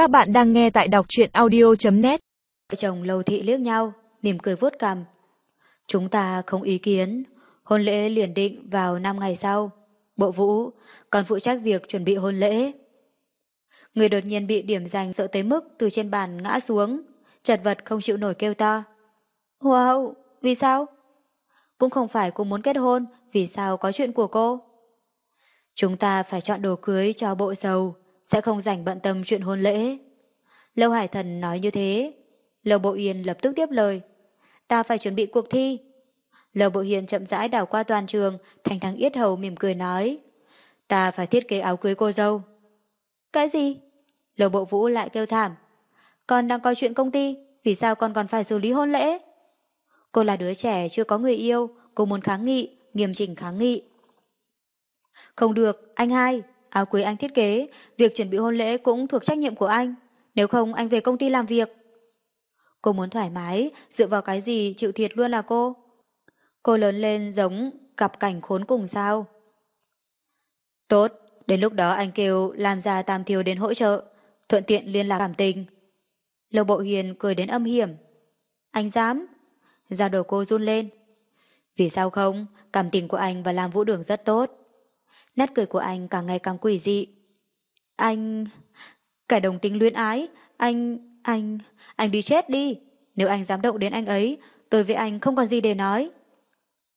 Các bạn đang nghe tại đọc truyện audio.net Vợ chồng Lâu Thị liếc nhau, mỉm cười vuốt cằm. Chúng ta không ý kiến, hôn lễ liền định vào 5 ngày sau. Bộ vũ còn phụ trách việc chuẩn bị hôn lễ. Người đột nhiên bị điểm danh sợ tới mức từ trên bàn ngã xuống, chật vật không chịu nổi kêu to. Wow, vì sao? Cũng không phải cô muốn kết hôn, vì sao có chuyện của cô? Chúng ta phải chọn đồ cưới cho bộ giàu, sẽ không rảnh bận tâm chuyện hôn lễ. Lâu Hải Thần nói như thế. Lâu Bộ Yên lập tức tiếp lời. Ta phải chuẩn bị cuộc thi. Lâu Bộ Hiền chậm rãi đảo qua toàn trường, thành thắng yết hầu mỉm cười nói. Ta phải thiết kế áo cưới cô dâu. Cái gì? Lâu Bộ Vũ lại kêu thảm. Con đang coi chuyện công ty, vì sao con còn phải xử lý hôn lễ? Cô là đứa trẻ chưa có người yêu, cô muốn kháng nghị, nghiêm chỉnh kháng nghị. Không được, anh hai, áo cưới anh thiết kế, việc chuẩn bị hôn lễ cũng thuộc trách nhiệm của anh. Nếu không anh về công ty làm việc. Cô muốn thoải mái, dựa vào cái gì chịu thiệt luôn là cô. Cô lớn lên giống cặp cảnh khốn cùng sao. Tốt, đến lúc đó anh kêu làm ra tam thiếu đến hỗ trợ, thuận tiện liên lạc cảm tình. Lầu Bộ Hiền cười đến âm hiểm. Anh dám? Ra đầu cô run lên. Vì sao không? Cảm tình của anh và làm vũ đường rất tốt. Nét cười của anh càng ngày càng quỷ dị. Anh... Kẻ đồng tính luyến ái, anh... anh... anh đi chết đi. Nếu anh dám động đến anh ấy, tôi với anh không còn gì để nói.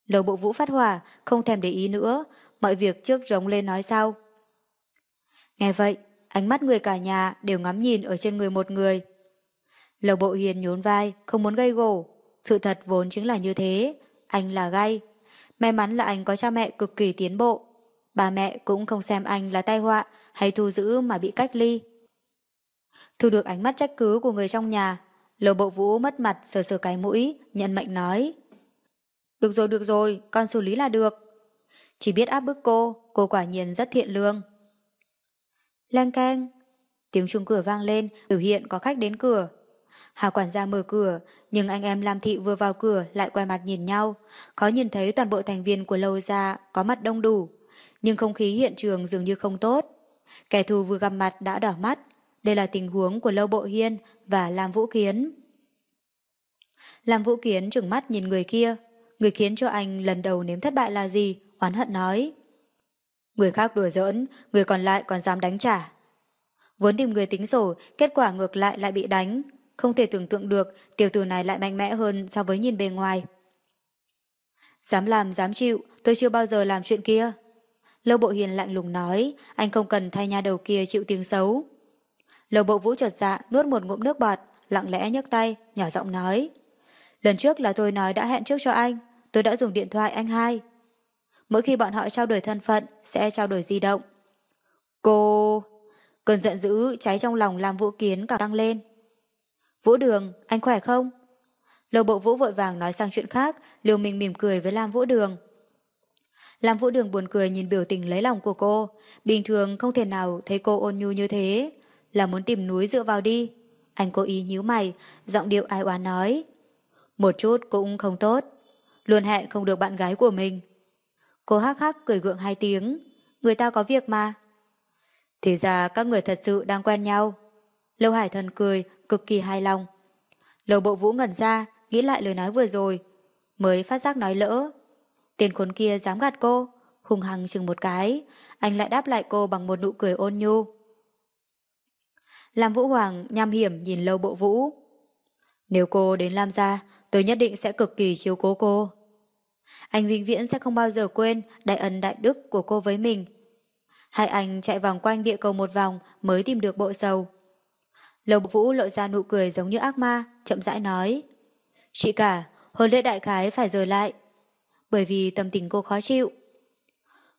Lầu bộ vũ phát hỏa, không thèm để ý nữa, mọi việc trước rống lên nói sau. Nghe vậy, ánh mắt người cả nhà đều ngắm nhìn ở trên người một người. Lầu bộ hiền nhún vai, không muốn gây gổ. Sự thật vốn chính là như thế, anh là gay. May mắn là anh có cha mẹ cực kỳ tiến bộ. Bà mẹ cũng không xem anh là tai họa hay thu giữ mà bị cách ly. Thu được ánh mắt trách cứ của người trong nhà, lầu bộ vũ mất mặt sờ sờ cái mũi, nhận mệnh nói. Được rồi, được rồi, con xử lý là được. Chỉ biết áp bức cô, cô quả nhiên rất thiện lương. Lan keng, tiếng chuông cửa vang lên, biểu hiện có khách đến cửa. Hà quản gia mở cửa, nhưng anh em Lam Thị vừa vào cửa lại quay mặt nhìn nhau, khó nhìn thấy toàn bộ thành viên của lâu gia có mặt đông đủ, nhưng không khí hiện trường dường như không tốt. Kẻ thù vừa gặp mặt đã đỏ mắt, đây là tình huống của Lâu Bộ Hiên và Lam Vũ Kiến. Lam Vũ Kiến trừng mắt nhìn người kia, người khiến cho anh lần đầu nếm thất bại là gì, oán hận nói. Người khác đùa giỡn, người còn lại còn dám đánh trả. Vốn tìm người tính sổ, kết quả ngược lại lại bị đánh. Không thể tưởng tượng được tiểu tử này lại mạnh mẽ hơn so với nhìn bề ngoài. Dám làm, dám chịu, tôi chưa bao giờ làm chuyện kia. Lâu Bộ Hiền lạnh lùng nói, anh không cần thay nha đầu kia chịu tiếng xấu. Lâu Bộ Vũ chợt dạ, nuốt một ngụm nước bọt, lặng lẽ nhấc tay, nhỏ giọng nói. Lần trước là tôi nói đã hẹn trước cho anh, tôi đã dùng điện thoại anh hai. Mỗi khi bọn họ trao đổi thân phận, sẽ trao đổi di động. Cô... Cơn giận dữ cháy trong lòng làm Vũ Kiến càng tăng lên. Vũ Đường, anh khỏe không? Lầu bộ Vũ vội vàng nói sang chuyện khác, liều mình mỉm cười với Lam Vũ Đường. Lam Vũ Đường buồn cười nhìn biểu tình lấy lòng của cô. Bình thường không thể nào thấy cô ôn nhu như thế. Là muốn tìm núi dựa vào đi. Anh cố ý nhíu mày, giọng điệu ai oán nói. Một chút cũng không tốt. Luôn hẹn không được bạn gái của mình. Cô hắc hắc cười gượng hai tiếng. Người ta có việc mà. Thì ra các người thật sự đang quen nhau. Lâu Hải Thần cười, cực kỳ hài lòng. Lầu bộ vũ ngẩn ra, nghĩ lại lời nói vừa rồi. Mới phát giác nói lỡ. Tên khốn kia dám gạt cô, hùng hăng chừng một cái. Anh lại đáp lại cô bằng một nụ cười ôn nhu. Lam Vũ Hoàng nham hiểm nhìn lâu bộ vũ. Nếu cô đến Lam gia, tôi nhất định sẽ cực kỳ chiếu cố cô. Anh vĩnh viễn sẽ không bao giờ quên đại ân đại đức của cô với mình. Hai anh chạy vòng quanh địa cầu một vòng mới tìm được bộ sầu. Lầu Vũ lộ ra nụ cười giống như ác ma, chậm rãi nói. Chị cả, hôn lễ đại khái phải rời lại. Bởi vì tâm tình cô khó chịu.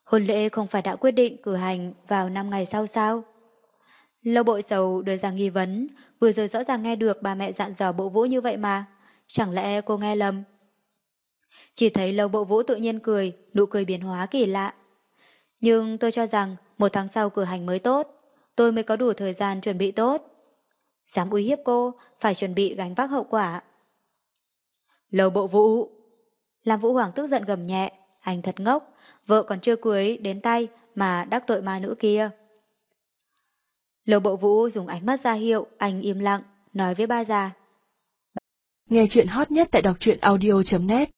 Hôn lễ không phải đã quyết định cử hành vào 5 ngày sau sao? Lâu bội sầu đưa ra nghi vấn, vừa rồi rõ ràng nghe được bà mẹ dặn dò bộ vũ như vậy mà. Chẳng lẽ cô nghe lầm? Chỉ thấy lâu bộ vũ tự nhiên cười, nụ cười biến hóa kỳ lạ. Nhưng tôi cho rằng một tháng sau cử hành mới tốt, tôi mới có đủ thời gian chuẩn bị tốt. Dám uy hiếp cô, phải chuẩn bị gánh vác hậu quả. Lầu bộ vũ. Làm vũ hoàng tức giận gầm nhẹ, anh thật ngốc, vợ còn chưa cưới đến tay mà đắc tội ma nữ kia. Lầu bộ vũ dùng ánh mắt ra hiệu, anh im lặng, nói với ba già. Nghe chuyện hot nhất tại đọc truyện audio.net